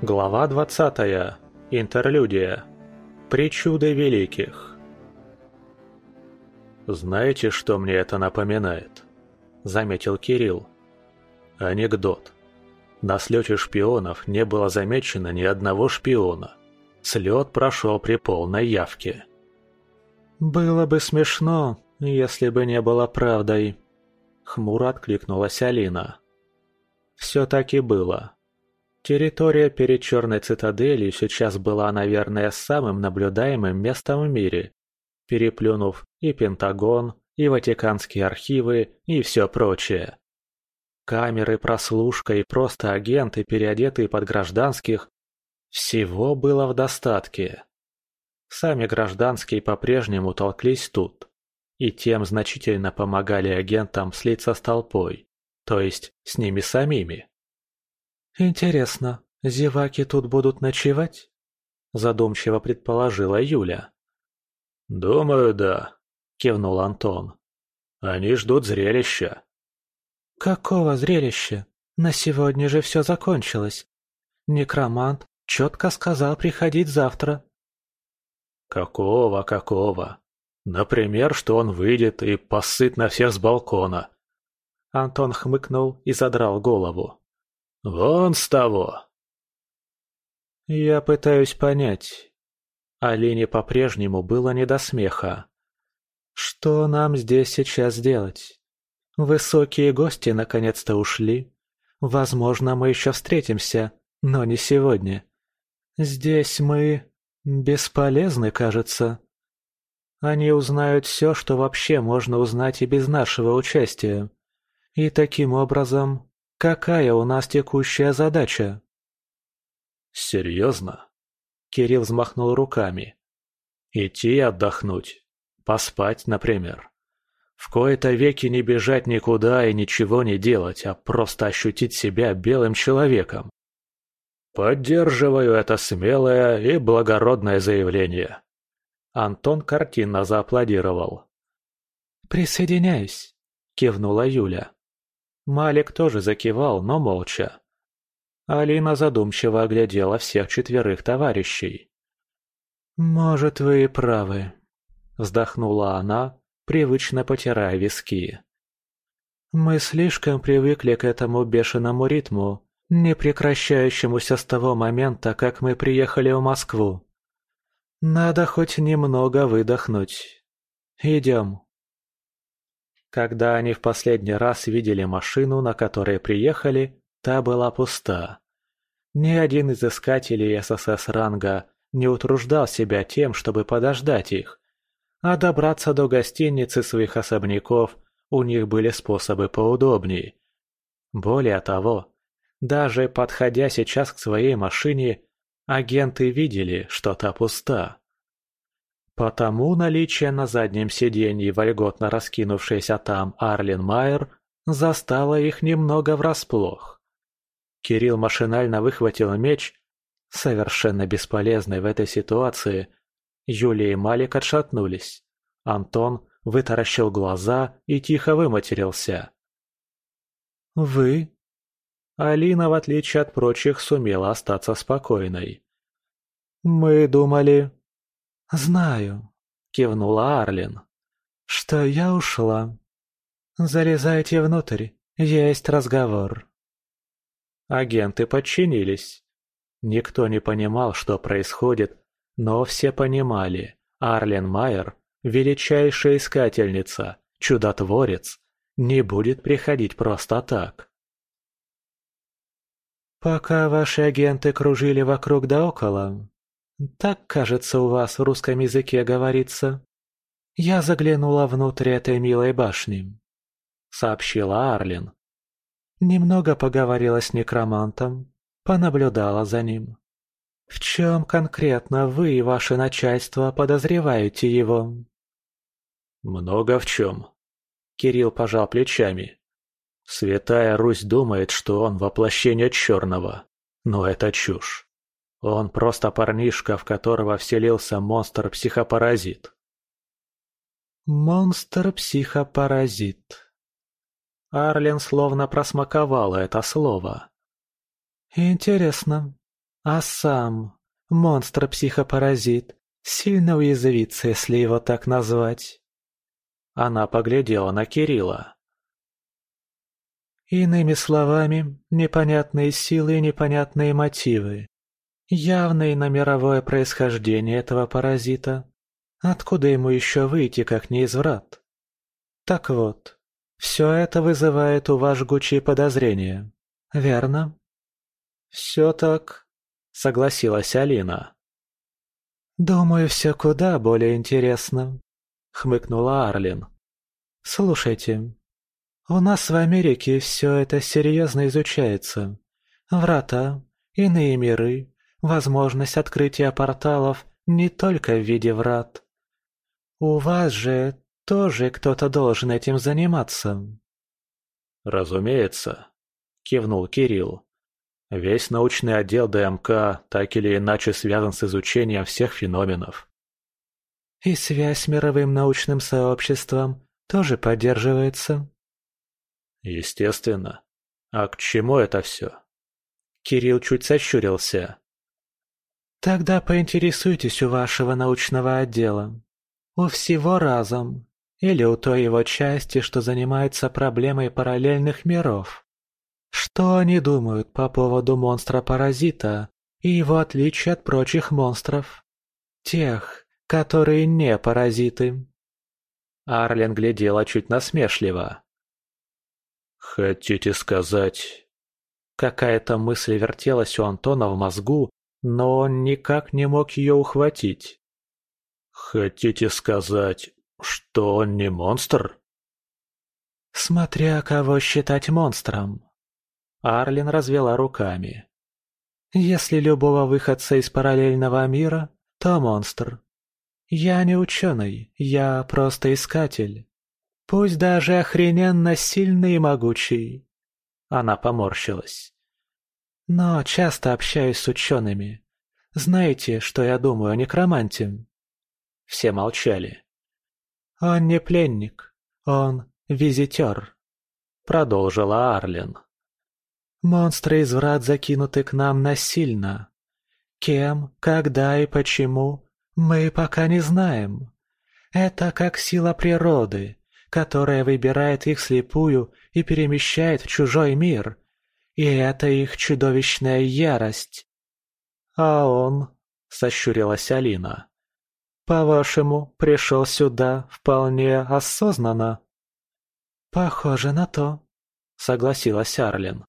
Глава 20. Интерлюдия. Причуды великих. «Знаете, что мне это напоминает?» – заметил Кирилл. Анекдот. На слете шпионов не было замечено ни одного шпиона. Слет прошел при полной явке. «Было бы смешно, если бы не было правдой», — хмуро откликнулась Алина. «Все так и было. Территория перед Черной Цитаделью сейчас была, наверное, самым наблюдаемым местом в мире, переплюнув и Пентагон, и Ватиканские архивы, и все прочее. Камеры, прослушка и просто агенты, переодетые под гражданских, всего было в достатке. Сами гражданские по-прежнему толклись тут, и тем значительно помогали агентам слиться с толпой, то есть с ними самими. «Интересно, зеваки тут будут ночевать?» – задумчиво предположила Юля. «Думаю, да», – кивнул Антон. «Они ждут зрелища». «Какого зрелища? На сегодня же все закончилось. Некромант четко сказал приходить завтра». «Какого, какого? Например, что он выйдет и посыт на всех с балкона». Антон хмыкнул и задрал голову. «Вон с того!» Я пытаюсь понять. Алине по-прежнему было не до смеха. Что нам здесь сейчас делать? Высокие гости наконец-то ушли. Возможно, мы еще встретимся, но не сегодня. Здесь мы... бесполезны, кажется. Они узнают все, что вообще можно узнать и без нашего участия. И таким образом Какая у нас текущая задача? Серьезно? Кирилл взмахнул руками. Идти отдохнуть. Поспать, например. В кои-то веки не бежать никуда и ничего не делать, а просто ощутить себя белым человеком. Поддерживаю это смелое и благородное заявление. Антон картинно зааплодировал. «Присоединяюсь», — кивнула Юля. Малик тоже закивал, но молча. Алина задумчиво оглядела всех четверых товарищей. «Может, вы и правы», — вздохнула она, привычно потирая виски. «Мы слишком привыкли к этому бешеному ритму, не прекращающемуся с того момента, как мы приехали в Москву. Надо хоть немного выдохнуть. Идем». Когда они в последний раз видели машину, на которой приехали, та была пуста. Ни один из искателей ССС ранга не утруждал себя тем, чтобы подождать их. А добраться до гостиницы своих особняков у них были способы поудобнее. Более того, даже подходя сейчас к своей машине, агенты видели, что та пуста. Потому наличие на заднем сиденье вольготно раскинувшейся там Арлен Майер застало их немного врасплох. Кирилл машинально выхватил меч, совершенно бесполезный в этой ситуации. Юлия и Малик отшатнулись. Антон вытаращил глаза и тихо выматерился. «Вы?» Алина, в отличие от прочих, сумела остаться спокойной. «Мы думали, «Знаю», — кивнула Арлин, — «что я ушла. Залезайте внутрь, есть разговор». Агенты подчинились. Никто не понимал, что происходит, но все понимали. Арлен Майер, величайшая искательница, чудотворец, не будет приходить просто так. Пока ваши агенты кружили вокруг да около, так, кажется, у вас в русском языке говорится. Я заглянула внутрь этой милой башни, сообщила Арлин. Немного поговорила с некромантом, понаблюдала за ним. В чем конкретно вы и ваше начальство подозреваете его? Много в чем. Кирилл пожал плечами. Святая Русь думает, что он воплощение черного, но это чушь. Он просто парнишка, в которого вселился монстр-психопаразит. Монстр-психопаразит. Арлен словно просмаковала это слово. Интересно. А сам монстр-психопаразит сильно уязвится, если его так назвать. Она поглядела на Кирилла. Иными словами, непонятные силы и непонятные мотивы. Явное мировое происхождение этого паразита. Откуда ему еще выйти, как не из врат? Так вот, все это вызывает у вас жгучие подозрения, верно? Все так, согласилась Алина. «Думаю, все куда более интересно», — хмыкнула Арлин. «Слушайте, у нас в Америке все это серьезно изучается. Врата, иные миры, возможность открытия порталов не только в виде врат. У вас же тоже кто-то должен этим заниматься. Разумеется, кивнул Кирилл. Весь научный отдел ДМК так или иначе связан с изучением всех феноменов. И связь с мировым научным сообществом тоже поддерживается. Естественно. А к чему это все? Кирилл чуть сощурился. Тогда поинтересуйтесь у вашего научного отдела. У всего разом. Или у той его части, что занимается проблемой параллельных миров. Что они думают по поводу монстра-паразита и его отличия от прочих монстров? Тех, которые не паразиты. Арлен глядела чуть насмешливо. «Хотите сказать...» Какая-то мысль вертелась у Антона в мозгу, но он никак не мог ее ухватить. «Хотите сказать, что он не монстр?» «Смотря кого считать монстром». Арлин развела руками. «Если любого выходца из параллельного мира, то монстр. Я не ученый, я просто искатель. Пусть даже охрененно сильный и могучий. Она поморщилась. Но часто общаюсь с учеными. Знаете, что я думаю о некроманте? Все молчали. Он не пленник, он визитер. Продолжила Арлен. Монстры из врат закинуты к нам насильно. Кем, когда и почему, мы пока не знаем. Это как сила природы, которая выбирает их слепую и перемещает в чужой мир. И это их чудовищная ярость. А он, — сощурилась Алина, — по-вашему, пришел сюда вполне осознанно? Похоже на то, — согласилась Арлин.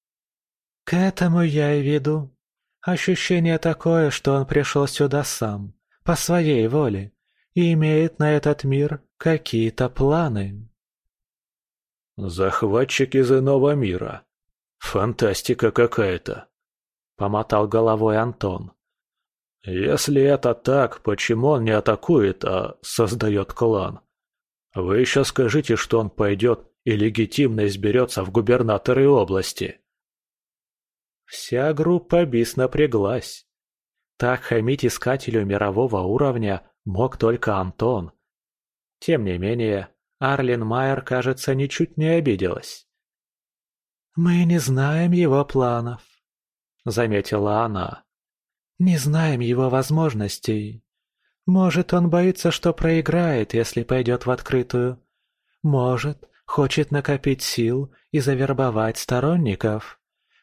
К этому я и веду. Ощущение такое, что он пришел сюда сам, по своей воле, и имеет на этот мир какие-то планы. «Захватчик из иного мира. Фантастика какая-то», — помотал головой Антон. «Если это так, почему он не атакует, а создает клан? Вы еще скажите, что он пойдет и легитимно изберется в губернаторы области». Вся группа БИС напряглась. Так хамить искателю мирового уровня мог только Антон. Тем не менее, Арлин Майер, кажется, ничуть не обиделась. «Мы не знаем его планов», — заметила она. «Не знаем его возможностей. Может, он боится, что проиграет, если пойдет в открытую. Может, хочет накопить сил и завербовать сторонников.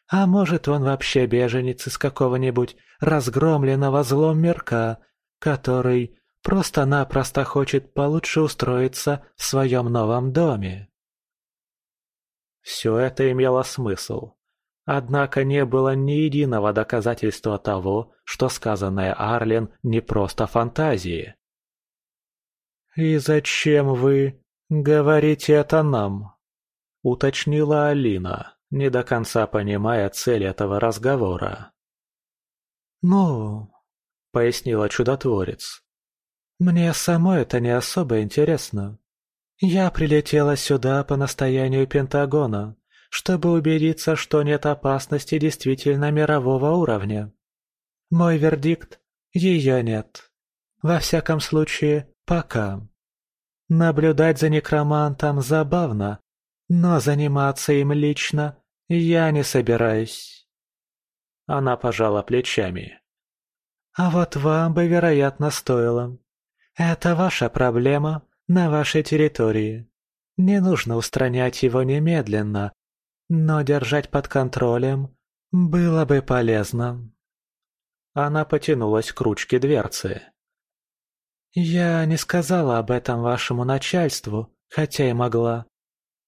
А может, он вообще беженец из какого-нибудь разгромленного злом мирка, который Просто-напросто хочет получше устроиться в своем новом доме. Все это имело смысл. Однако не было ни единого доказательства того, что сказанное Арлен не просто фантазии. «И зачем вы говорите это нам?» — уточнила Алина, не до конца понимая цель этого разговора. «Ну...» — пояснила чудотворец. Мне самой это не особо интересно. Я прилетела сюда по настоянию Пентагона, чтобы убедиться, что нет опасности действительно мирового уровня. Мой вердикт – ее нет. Во всяком случае, пока. Наблюдать за некромантом забавно, но заниматься им лично я не собираюсь. Она пожала плечами. А вот вам бы, вероятно, стоило. Это ваша проблема на вашей территории. Не нужно устранять его немедленно, но держать под контролем было бы полезно. Она потянулась к ручке дверцы. «Я не сказала об этом вашему начальству, хотя и могла.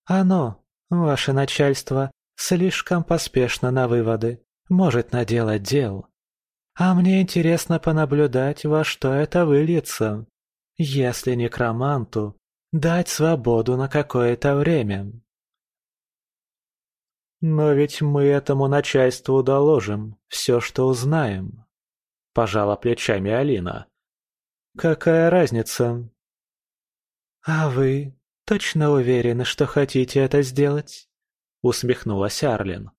Оно, ваше начальство, слишком поспешно на выводы, может наделать дел. А мне интересно понаблюдать, во что это выльется. Если некроманту, дать свободу на какое-то время. Но ведь мы этому начальству доложим все, что узнаем. Пожала плечами Алина. Какая разница? А вы точно уверены, что хотите это сделать? Усмехнулась Арлин.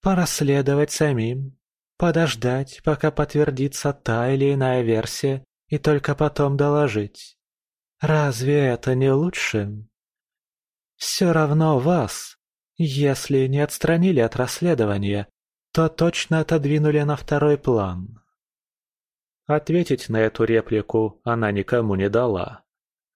Порасследовать самим, подождать, пока подтвердится та или иная версия, и только потом доложить. Разве это не лучше? Все равно вас, если не отстранили от расследования, то точно отодвинули на второй план. Ответить на эту реплику она никому не дала.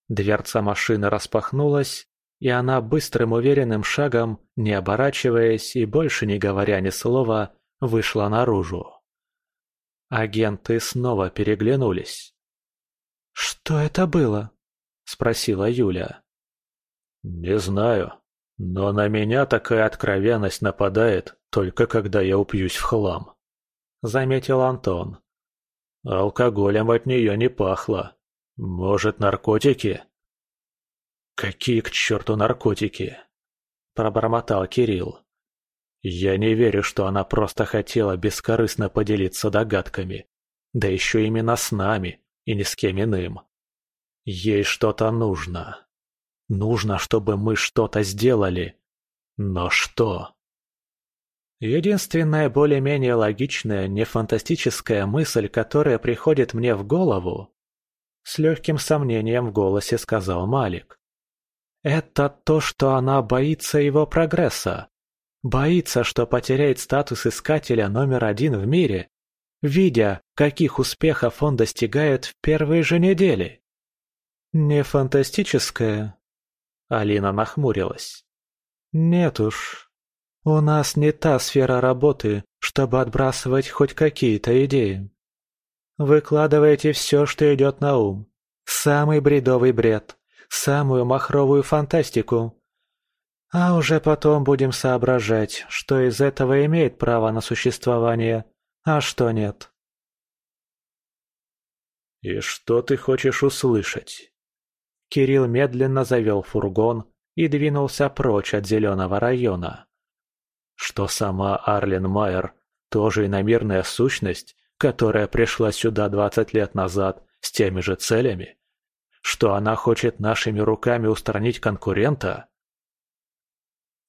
Дверца машины распахнулась, и она быстрым уверенным шагом, не оборачиваясь и больше не говоря ни слова, вышла наружу. Агенты снова переглянулись. «Что это было?» – спросила Юля. «Не знаю, но на меня такая откровенность нападает, только когда я упьюсь в хлам», – заметил Антон. «Алкоголем от нее не пахло. Может, наркотики?» «Какие к черту наркотики?» – пробормотал Кирилл. «Я не верю, что она просто хотела бескорыстно поделиться догадками, да еще именно с нами, и ни с кем иным. Ей что-то нужно. Нужно, чтобы мы что-то сделали. Но что? Единственная более-менее логичная, не фантастическая мысль, которая приходит мне в голову, с легким сомнением в голосе сказал Малик. Это то, что она боится его прогресса. Боится, что потеряет статус искателя номер один в мире, видя, каких успехов он достигает в первые же недели. «Не фантастическое?» Алина нахмурилась. «Нет уж. У нас не та сфера работы, чтобы отбрасывать хоть какие-то идеи. Выкладывайте все, что идет на ум. Самый бредовый бред, самую махровую фантастику. А уже потом будем соображать, что из этого имеет право на существование, а что нет. «И что ты хочешь услышать?» Кирилл медленно завел фургон и двинулся прочь от зеленого района. Что сама Арлен Майер тоже иномирная сущность, которая пришла сюда двадцать лет назад с теми же целями? Что она хочет нашими руками устранить конкурента?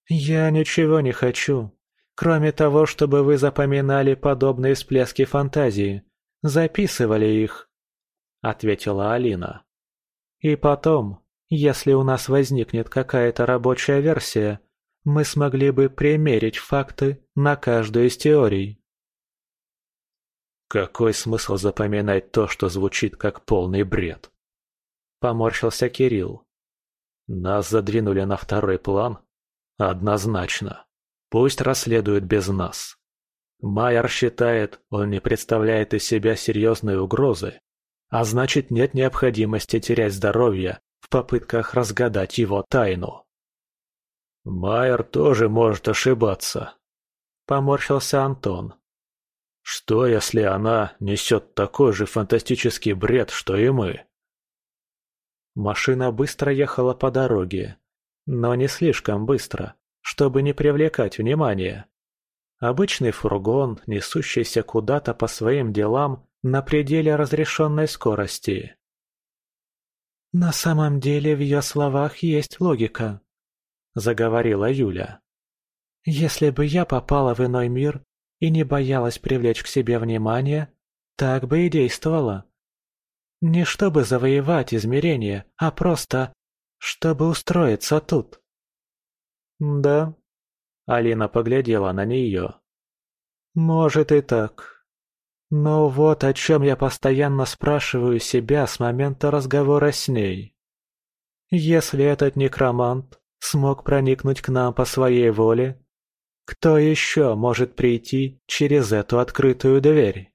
«Я ничего не хочу», Кроме того, чтобы вы запоминали подобные всплески фантазии, записывали их», — ответила Алина. «И потом, если у нас возникнет какая-то рабочая версия, мы смогли бы примерить факты на каждую из теорий». «Какой смысл запоминать то, что звучит как полный бред?» Поморщился Кирилл. «Нас задвинули на второй план? Однозначно». Пусть расследует без нас. Майер считает, он не представляет из себя серьезной угрозы, а значит нет необходимости терять здоровье в попытках разгадать его тайну. Майер тоже может ошибаться, поморщился Антон. Что, если она несет такой же фантастический бред, что и мы? Машина быстро ехала по дороге, но не слишком быстро, чтобы не привлекать внимания. Обычный фургон, несущийся куда-то по своим делам на пределе разрешенной скорости. «На самом деле в ее словах есть логика», — заговорила Юля. «Если бы я попала в иной мир и не боялась привлечь к себе внимание, так бы и действовала. Не чтобы завоевать измерение, а просто, чтобы устроиться тут». «Да?» Алина поглядела на нее. «Может и так. Но вот о чем я постоянно спрашиваю себя с момента разговора с ней. Если этот некромант смог проникнуть к нам по своей воле, кто еще может прийти через эту открытую дверь?